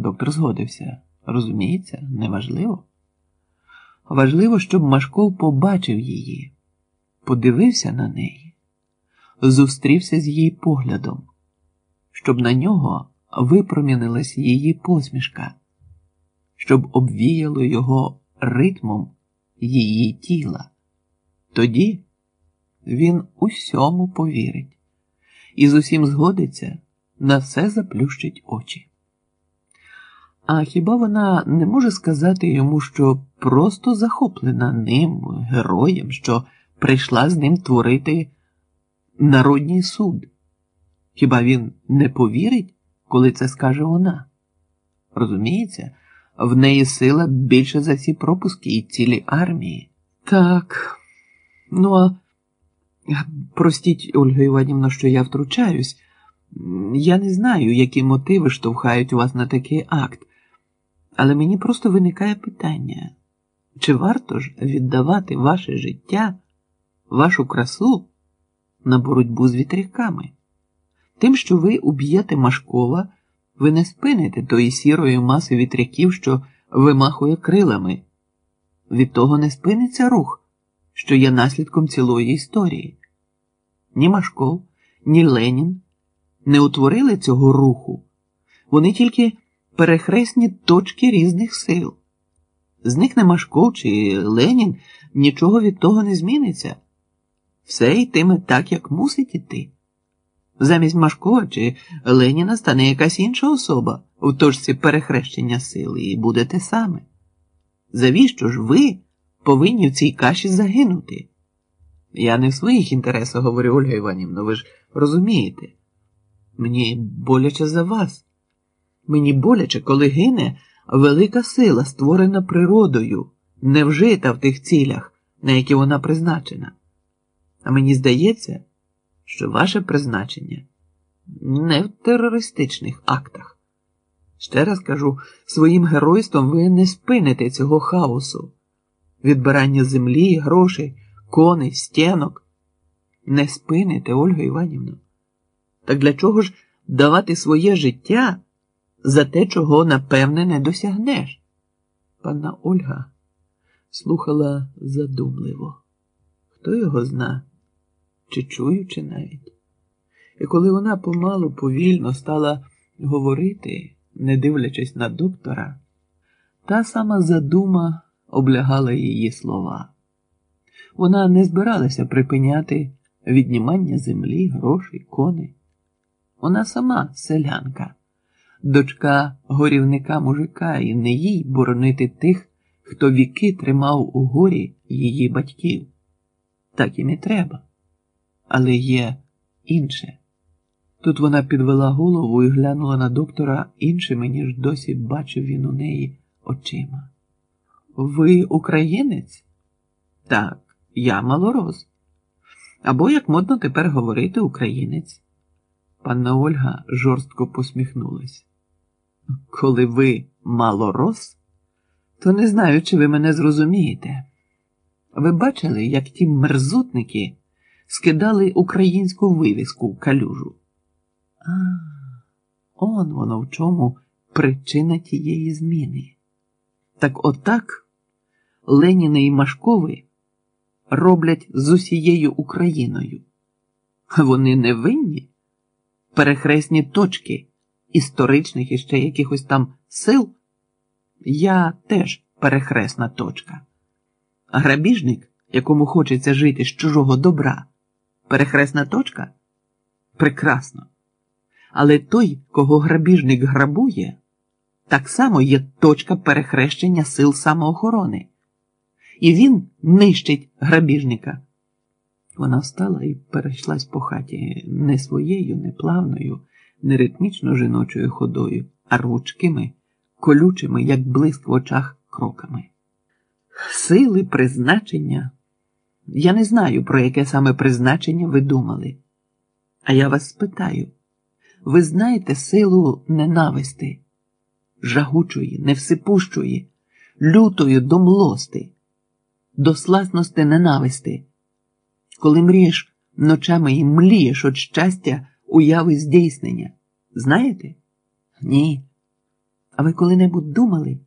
Доктор згодився. Розуміється, неважливо. Важливо, щоб Машков побачив її, подивився на неї, зустрівся з її поглядом, щоб на нього випромінилась її посмішка, щоб обвіяло його ритмом її тіла. Тоді він усьому повірить і з усім згодиться, на все заплющить очі. А хіба вона не може сказати йому, що просто захоплена ним, героєм, що прийшла з ним творити народній суд? Хіба він не повірить, коли це скаже вона? Розуміється, в неї сила більше за всі пропуски і цілі армії. Так, ну а простіть, Ольга Іванівна, що я втручаюсь. Я не знаю, які мотиви штовхають вас на такий акт. Але мені просто виникає питання, чи варто ж віддавати ваше життя, вашу красу на боротьбу з вітряками? Тим, що ви уб'єте Машкова, ви не спините тої сірої маси вітряків, що вимахує крилами. Від того не спиниться рух, що є наслідком цілої історії. Ні Машков, ні Ленін не утворили цього руху. Вони тільки перехресні точки різних сил. Зникне Машков чи Ленін, нічого від того не зміниться. Все йтиме так, як мусить іти. Замість Машкова чи Леніна стане якась інша особа в точці перехрещення сил і буде те саме. Завіщо ж ви повинні в цій каші загинути? Я не в своїх інтересах говорю, Ольга Іванівна, ви ж розумієте. Мені боляче за вас. Мені боляче, коли гине велика сила, створена природою, не вжита в тих цілях, на які вона призначена. А мені здається, що ваше призначення не в терористичних актах. Ще раз кажу, своїм геройством ви не спините цього хаосу, відбирання землі, грошей, коней, стінок. Не спините, Ольга Іванівна. Так для чого ж давати своє життя? За те, чого напевне не досягнеш. Панна Ольга слухала задумливо. Хто його зна, чи чуючи навіть. І коли вона помалу повільно стала говорити, не дивлячись на доктора, та сама задума облягала її слова. Вона не збиралася припиняти віднімання землі, грошей, коней. Вона сама селянка дочка горівника мужика, і не їй боронити тих, хто віки тримав у горі її батьків. Так і треба. Але є інше. Тут вона підвела голову і глянула на доктора іншими, ніж досі бачив він у неї очима. Ви українець? Так, я малорос. Або, як модно тепер говорити, українець. Панна Ольга жорстко посміхнулась. Коли ви малорос, то не знаю, чи ви мене зрозумієте. Ви бачили, як ті мерзотники скидали українську вивіску в калюжу? А, он воно в чому причина тієї зміни. Так отак Леніни і Машкови роблять з усією Україною. Вони не винні перехресні точки історичних і ще якихось там сил, я теж перехресна точка. Грабіжник, якому хочеться жити з чужого добра, перехресна точка? Прекрасно. Але той, кого грабіжник грабує, так само є точка перехрещення сил самоохорони. І він нищить грабіжника. Вона встала і перейшлась по хаті не своєю, не плавною, не ритмічно жіночою ходою, а рвучкими, колючими, як блиск в очах кроками. Сили призначення. Я не знаю, про яке саме призначення ви думали. А я вас спитаю ви знаєте силу ненависти, жагучої, невсипущої, лютої до млости, до сласності ненависти, коли мрієш ночами і млієш від щастя уяви здійснення. Знаєте? Ні. А ви коли-небудь думали,